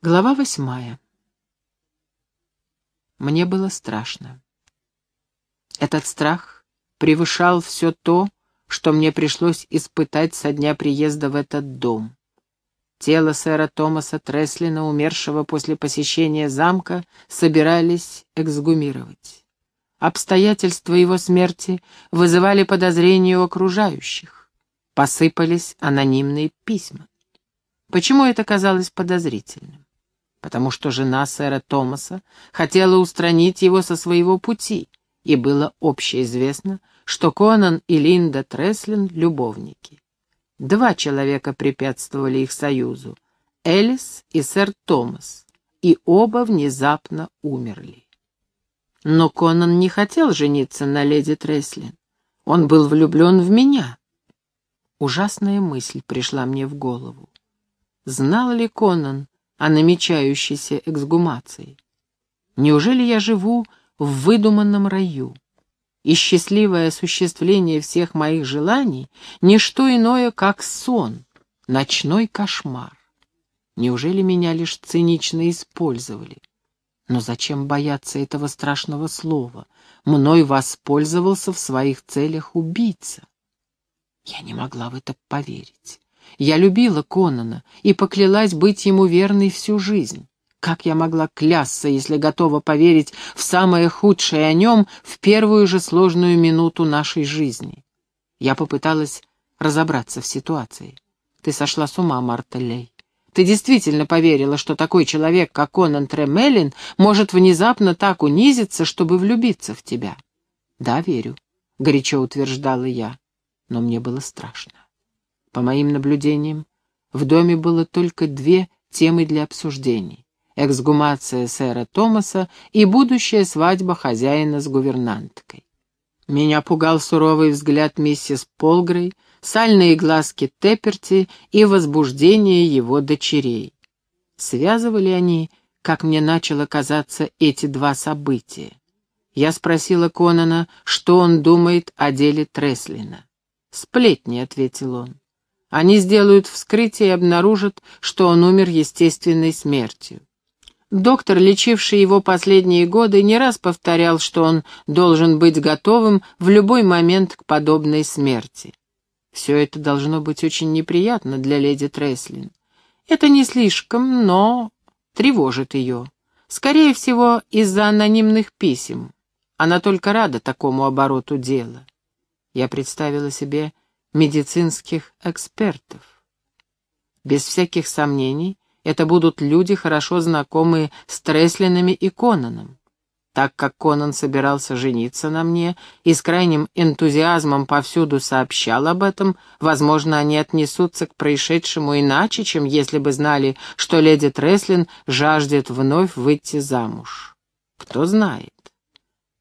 Глава восьмая. Мне было страшно. Этот страх превышал все то, что мне пришлось испытать со дня приезда в этот дом. Тело сэра Томаса Треслина, умершего после посещения замка, собирались эксгумировать. Обстоятельства его смерти вызывали подозрения у окружающих. Посыпались анонимные письма. Почему это казалось подозрительным? Потому что жена сэра Томаса хотела устранить его со своего пути, и было общеизвестно, что Конан и Линда Треслин — любовники. Два человека препятствовали их союзу — Элис и сэр Томас, и оба внезапно умерли. Но Конан не хотел жениться на леди Треслин. Он был влюблен в меня. Ужасная мысль пришла мне в голову. Знал ли Конан, о намечающейся эксгумации. Неужели я живу в выдуманном раю? И счастливое осуществление всех моих желаний — не что иное, как сон, ночной кошмар. Неужели меня лишь цинично использовали? Но зачем бояться этого страшного слова? Мной воспользовался в своих целях убийца. Я не могла в это поверить. Я любила Конана и поклялась быть ему верной всю жизнь. Как я могла клясться, если готова поверить в самое худшее о нем в первую же сложную минуту нашей жизни? Я попыталась разобраться в ситуации. Ты сошла с ума, Марта Лей. Ты действительно поверила, что такой человек, как Конан Тремелин, может внезапно так унизиться, чтобы влюбиться в тебя? Да, верю, — горячо утверждала я, но мне было страшно. По моим наблюдениям, в доме было только две темы для обсуждений — эксгумация сэра Томаса и будущая свадьба хозяина с гувернанткой. Меня пугал суровый взгляд миссис Полгрей, сальные глазки Тепперти и возбуждение его дочерей. Связывали они, как мне начало казаться, эти два события. Я спросила Конана, что он думает о деле Треслина. «Сплетни», — ответил он. Они сделают вскрытие и обнаружат, что он умер естественной смертью. Доктор, лечивший его последние годы, не раз повторял, что он должен быть готовым в любой момент к подобной смерти. Все это должно быть очень неприятно для леди Треслин. Это не слишком, но тревожит ее. Скорее всего, из-за анонимных писем. Она только рада такому обороту дела. Я представила себе медицинских экспертов. Без всяких сомнений, это будут люди, хорошо знакомые с Треслинами и Конаном. Так как Конан собирался жениться на мне и с крайним энтузиазмом повсюду сообщал об этом, возможно, они отнесутся к происшедшему иначе, чем если бы знали, что леди Треслин жаждет вновь выйти замуж. Кто знает.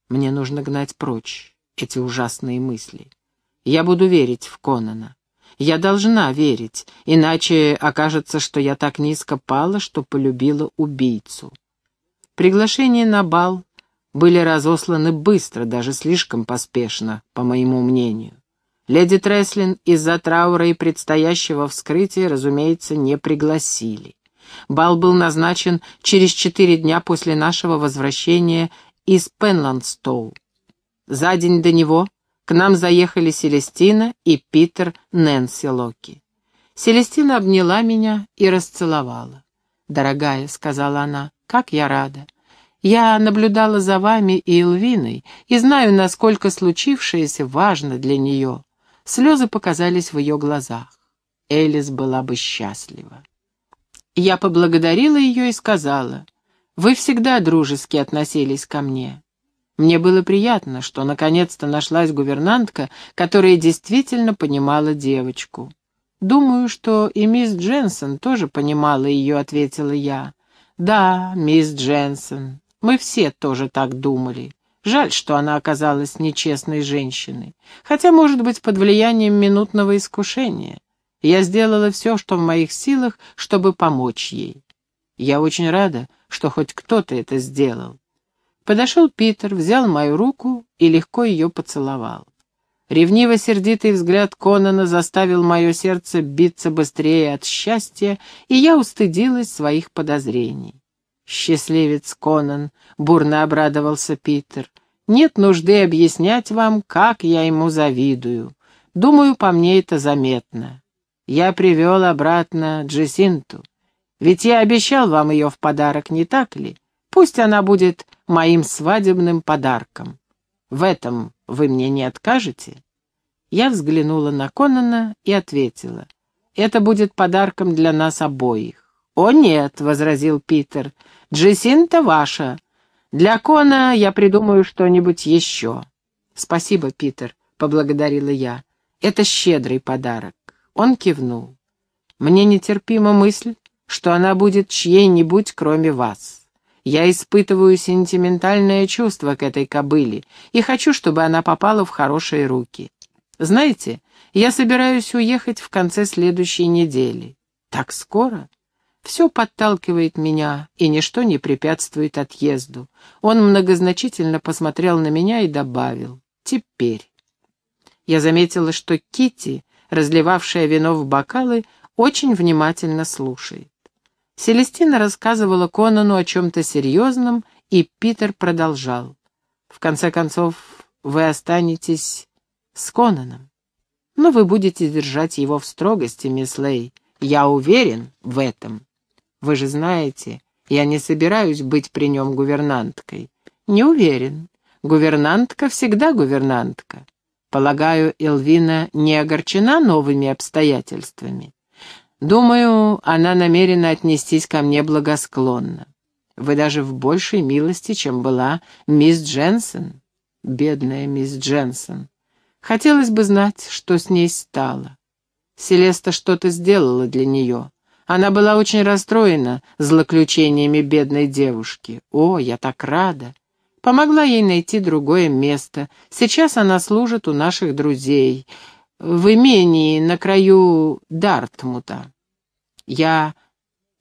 Мне нужно гнать прочь эти ужасные мысли. Я буду верить в Конана. Я должна верить, иначе окажется, что я так низко пала, что полюбила убийцу. Приглашения на бал были разосланы быстро, даже слишком поспешно, по моему мнению. Леди Треслин из-за траура и предстоящего вскрытия, разумеется, не пригласили. Бал был назначен через четыре дня после нашего возвращения из Пенландстоу. За день до него к нам заехали Селестина и Питер Нэнси Локи. Селестина обняла меня и расцеловала. «Дорогая», — сказала она, — «как я рада. Я наблюдала за вами и Элвиной и знаю, насколько случившееся важно для нее». Слезы показались в ее глазах. Элис была бы счастлива. Я поблагодарила ее и сказала, «Вы всегда дружески относились ко мне. Мне было приятно, что наконец-то нашлась гувернантка, которая действительно понимала девочку. «Думаю, что и мисс Дженсон тоже понимала ее», — ответила я. «Да, мисс Дженсон. Мы все тоже так думали. Жаль, что она оказалась нечестной женщиной. Хотя, может быть, под влиянием минутного искушения. Я сделала все, что в моих силах, чтобы помочь ей. Я очень рада, что хоть кто-то это сделал. Подошел Питер, взял мою руку и легко ее поцеловал. Ревниво-сердитый взгляд Конана заставил мое сердце биться быстрее от счастья, и я устыдилась своих подозрений. «Счастливец Конан!» — бурно обрадовался Питер. «Нет нужды объяснять вам, как я ему завидую. Думаю, по мне это заметно. Я привел обратно Джесинту. Ведь я обещал вам ее в подарок, не так ли? Пусть она будет моим свадебным подарком. В этом вы мне не откажете?» Я взглянула на Конана и ответила. «Это будет подарком для нас обоих». «О, нет», — возразил Питер, — «Джесинта ваша. Для Кона я придумаю что-нибудь еще». «Спасибо, Питер», — поблагодарила я. «Это щедрый подарок». Он кивнул. «Мне нетерпима мысль, что она будет чьей-нибудь, кроме вас. Я испытываю сентиментальное чувство к этой кобыле и хочу, чтобы она попала в хорошие руки. Знаете, я собираюсь уехать в конце следующей недели. Так скоро?» Все подталкивает меня, и ничто не препятствует отъезду. Он многозначительно посмотрел на меня и добавил «теперь». Я заметила, что Кити, разливавшая вино в бокалы, очень внимательно слушает. Селестина рассказывала Конану о чем-то серьезном, и Питер продолжал. «В конце концов, вы останетесь с Конаном. Но вы будете держать его в строгости, мисс Лей. Я уверен в этом». Вы же знаете, я не собираюсь быть при нем гувернанткой. Не уверен. Гувернантка всегда гувернантка. Полагаю, Элвина не огорчена новыми обстоятельствами. Думаю, она намерена отнестись ко мне благосклонно. Вы даже в большей милости, чем была мисс Дженсен. Бедная мисс Дженсен. Хотелось бы знать, что с ней стало. Селеста что-то сделала для нее. Она была очень расстроена злоключениями бедной девушки. «О, я так рада!» Помогла ей найти другое место. Сейчас она служит у наших друзей. В имении на краю Дартмута. Я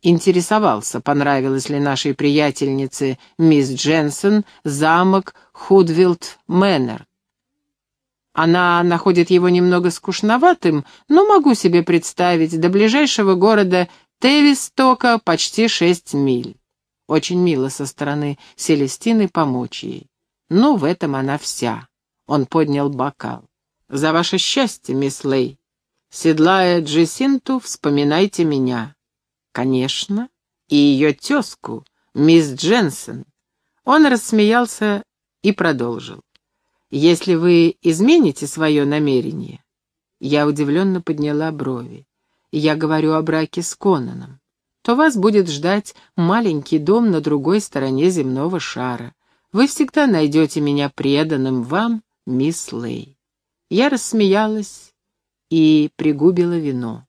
интересовался, понравилось ли нашей приятельнице мисс Дженсен замок Худвилд Мэннер. Она находит его немного скучноватым, но могу себе представить, до ближайшего города Тевистока почти шесть миль. Очень мило со стороны Селестины помочь ей. Ну, в этом она вся. Он поднял бокал. «За ваше счастье, мисс Лей. Седлая Джесинту, вспоминайте меня». «Конечно. И ее тезку, мисс Дженсен». Он рассмеялся и продолжил. Если вы измените свое намерение...» Я удивленно подняла брови. «Я говорю о браке с Конаном. То вас будет ждать маленький дом на другой стороне земного шара. Вы всегда найдете меня преданным вам, мисс Лей». Я рассмеялась и пригубила вино.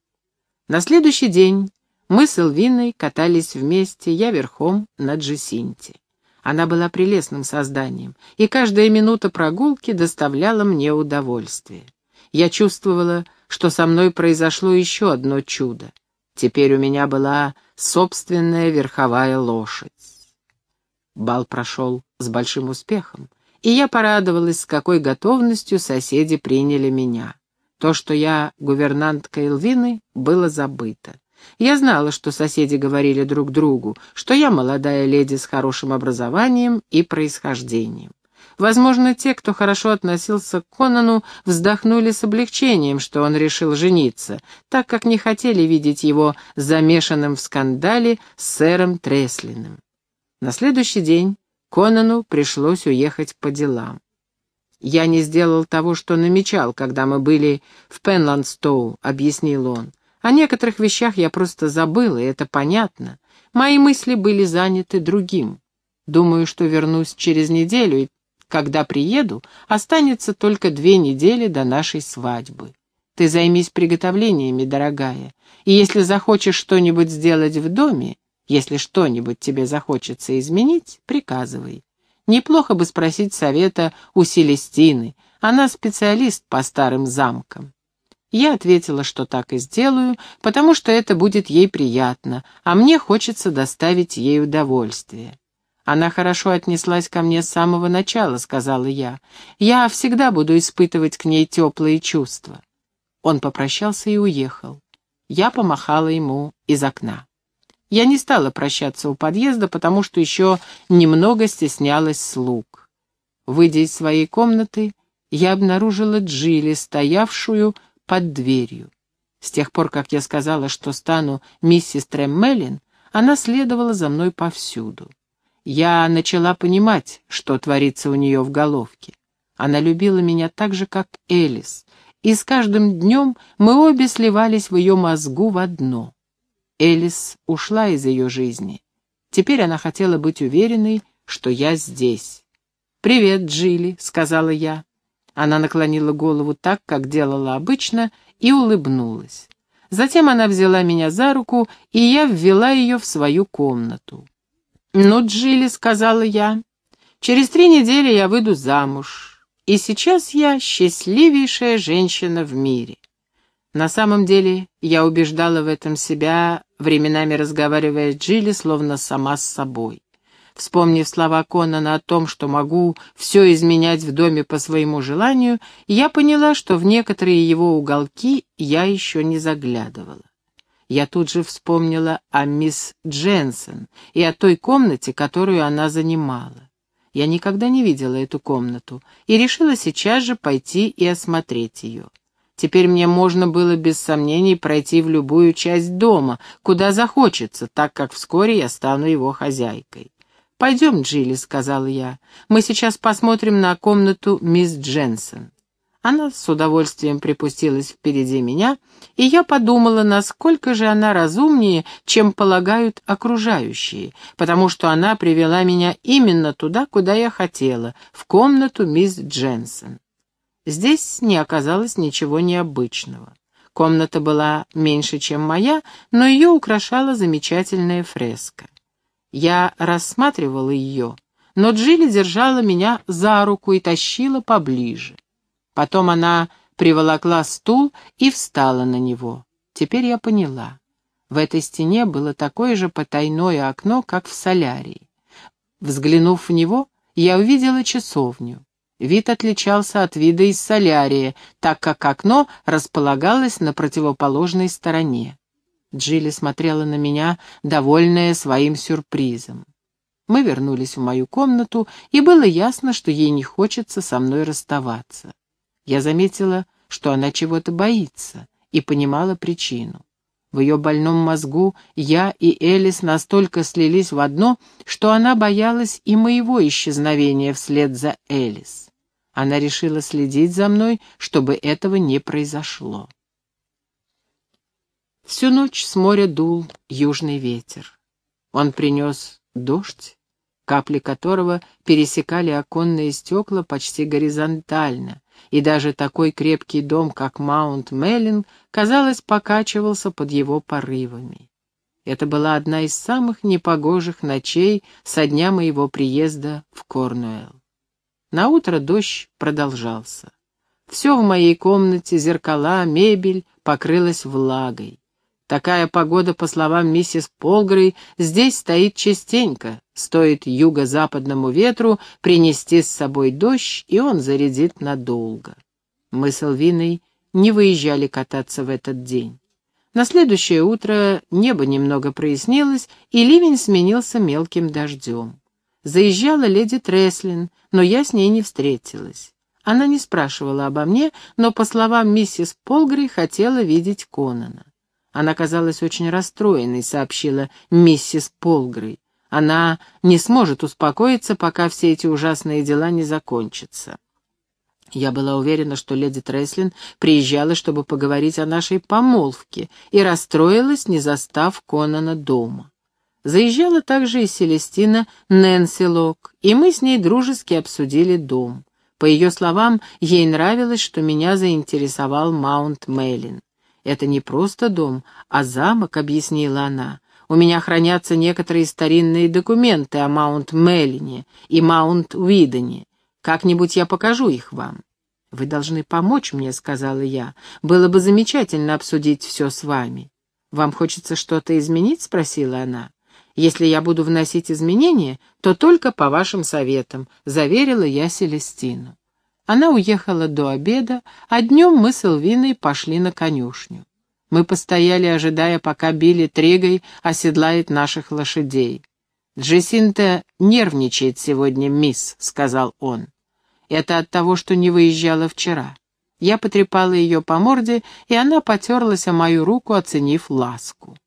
На следующий день мы с Элвиной катались вместе, я верхом на Джесинте. Она была прелестным созданием, и каждая минута прогулки доставляла мне удовольствие. Я чувствовала, что со мной произошло еще одно чудо. Теперь у меня была собственная верховая лошадь. Бал прошел с большим успехом, и я порадовалась, с какой готовностью соседи приняли меня. То, что я гувернантка Элвины, было забыто. Я знала, что соседи говорили друг другу, что я молодая леди с хорошим образованием и происхождением. Возможно, те, кто хорошо относился к Конану, вздохнули с облегчением, что он решил жениться, так как не хотели видеть его замешанным в скандале с сэром Треслиным. На следующий день Конану пришлось уехать по делам. «Я не сделал того, что намечал, когда мы были в Пенландстоу», — объяснил он. О некоторых вещах я просто забыла, и это понятно. Мои мысли были заняты другим. Думаю, что вернусь через неделю, и когда приеду, останется только две недели до нашей свадьбы. Ты займись приготовлениями, дорогая, и если захочешь что-нибудь сделать в доме, если что-нибудь тебе захочется изменить, приказывай. Неплохо бы спросить совета у Селестины, она специалист по старым замкам. Я ответила, что так и сделаю, потому что это будет ей приятно, а мне хочется доставить ей удовольствие. «Она хорошо отнеслась ко мне с самого начала», — сказала я. «Я всегда буду испытывать к ней теплые чувства». Он попрощался и уехал. Я помахала ему из окна. Я не стала прощаться у подъезда, потому что еще немного стеснялась слуг. Выйдя из своей комнаты, я обнаружила Джилли, стоявшую под дверью. С тех пор, как я сказала, что стану миссис Треммелин, она следовала за мной повсюду. Я начала понимать, что творится у нее в головке. Она любила меня так же, как Элис, и с каждым днем мы обе сливались в ее мозгу в одно. Элис ушла из ее жизни. Теперь она хотела быть уверенной, что я здесь. «Привет, Джилли», — сказала я. Она наклонила голову так, как делала обычно, и улыбнулась. Затем она взяла меня за руку, и я ввела ее в свою комнату. «Ну, Джилли», — сказала я, — «через три недели я выйду замуж, и сейчас я счастливейшая женщина в мире». На самом деле я убеждала в этом себя, временами разговаривая с Джилли, словно сама с собой. Вспомнив слова Конана о том, что могу все изменять в доме по своему желанию, я поняла, что в некоторые его уголки я еще не заглядывала. Я тут же вспомнила о мисс Дженсен и о той комнате, которую она занимала. Я никогда не видела эту комнату и решила сейчас же пойти и осмотреть ее. Теперь мне можно было без сомнений пройти в любую часть дома, куда захочется, так как вскоре я стану его хозяйкой. «Пойдем, Джилли», — сказала я. «Мы сейчас посмотрим на комнату мисс Дженсен». Она с удовольствием припустилась впереди меня, и я подумала, насколько же она разумнее, чем полагают окружающие, потому что она привела меня именно туда, куда я хотела, в комнату мисс Дженсен. Здесь не оказалось ничего необычного. Комната была меньше, чем моя, но ее украшала замечательная фреска. Я рассматривала ее, но Джилли держала меня за руку и тащила поближе. Потом она приволокла стул и встала на него. Теперь я поняла. В этой стене было такое же потайное окно, как в солярии. Взглянув в него, я увидела часовню. Вид отличался от вида из солярия, так как окно располагалось на противоположной стороне. Джилли смотрела на меня, довольная своим сюрпризом. Мы вернулись в мою комнату, и было ясно, что ей не хочется со мной расставаться. Я заметила, что она чего-то боится, и понимала причину. В ее больном мозгу я и Элис настолько слились в одно, что она боялась и моего исчезновения вслед за Элис. Она решила следить за мной, чтобы этого не произошло. Всю ночь с моря дул южный ветер. Он принес дождь, капли которого пересекали оконные стекла почти горизонтально, и даже такой крепкий дом, как Маунт Меллинг, казалось, покачивался под его порывами. Это была одна из самых непогожих ночей со дня моего приезда в Корнуэлл. Наутро дождь продолжался. Все в моей комнате, зеркала, мебель, покрылось влагой. Такая погода, по словам миссис Полгрей, здесь стоит частенько. Стоит юго-западному ветру принести с собой дождь, и он зарядит надолго. Мы с Элвиной не выезжали кататься в этот день. На следующее утро небо немного прояснилось, и ливень сменился мелким дождем. Заезжала леди Треслин, но я с ней не встретилась. Она не спрашивала обо мне, но, по словам миссис Полгрей, хотела видеть Конана. Она казалась очень расстроенной, сообщила миссис Полгрей. Она не сможет успокоиться, пока все эти ужасные дела не закончатся. Я была уверена, что леди Треслин приезжала, чтобы поговорить о нашей помолвке, и расстроилась, не застав Конана дома. Заезжала также и Селестина Нэнси Лок, и мы с ней дружески обсудили дом. По ее словам, ей нравилось, что меня заинтересовал Маунт Мейлин. «Это не просто дом, а замок», — объяснила она. «У меня хранятся некоторые старинные документы о Маунт-Меллине и Маунт-Уидоне. Как-нибудь я покажу их вам». «Вы должны помочь мне», — сказала я. «Было бы замечательно обсудить все с вами». «Вам хочется что-то изменить?» — спросила она. Если я буду вносить изменения, то только по вашим советам», — заверила я Селестину. Она уехала до обеда, а днем мы с Элвиной пошли на конюшню. Мы постояли, ожидая, пока Билли Трегой оседлает наших лошадей. «Джессинта нервничает сегодня, мисс», — сказал он. «Это от того, что не выезжала вчера». Я потрепала ее по морде, и она потерлась о мою руку, оценив ласку.